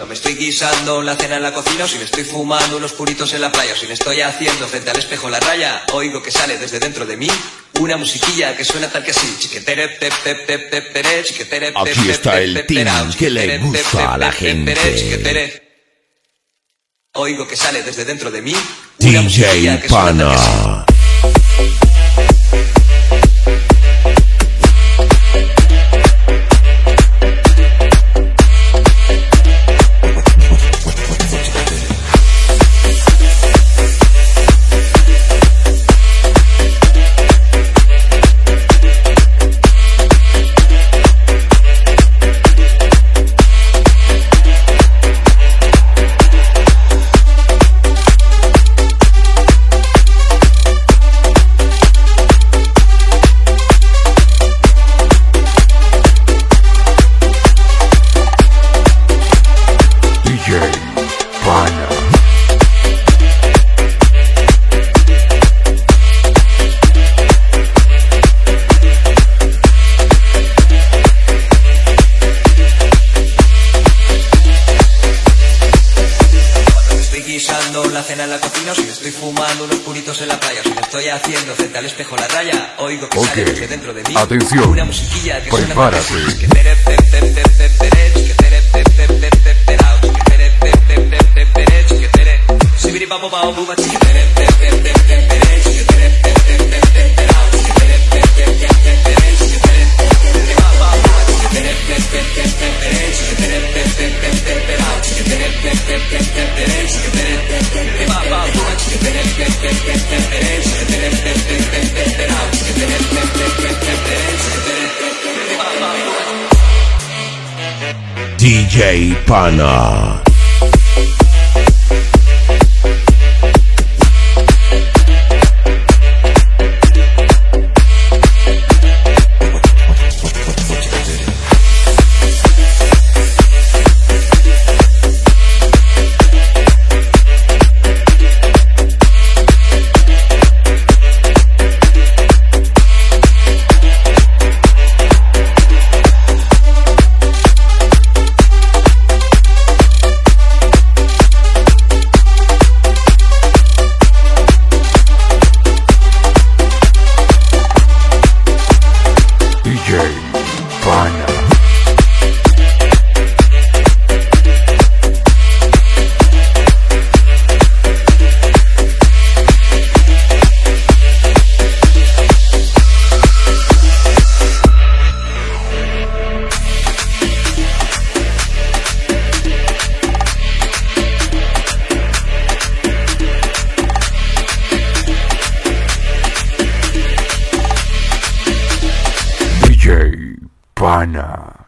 Cuando me estoy guisando la cena en la cocina o si me estoy fumando unos puritos en la playa o si me estoy haciendo frente al espejo la raya, oigo que sale desde dentro de mí una musiquilla que suena tal que así. Aquí está el team que le gusta a la gente. Oigo que sale desde dentro de mí DJ una musiquilla que suena tal que así. La cena en la cocina o si me estoy fumando unos puritos en la playa o si me estoy haciendo frente al espejo la raya, oigo que Ok. sale desde dentro de mí Atención. una musiquilla que suena Prepárate. tal que DJ Pana. DJ Pana.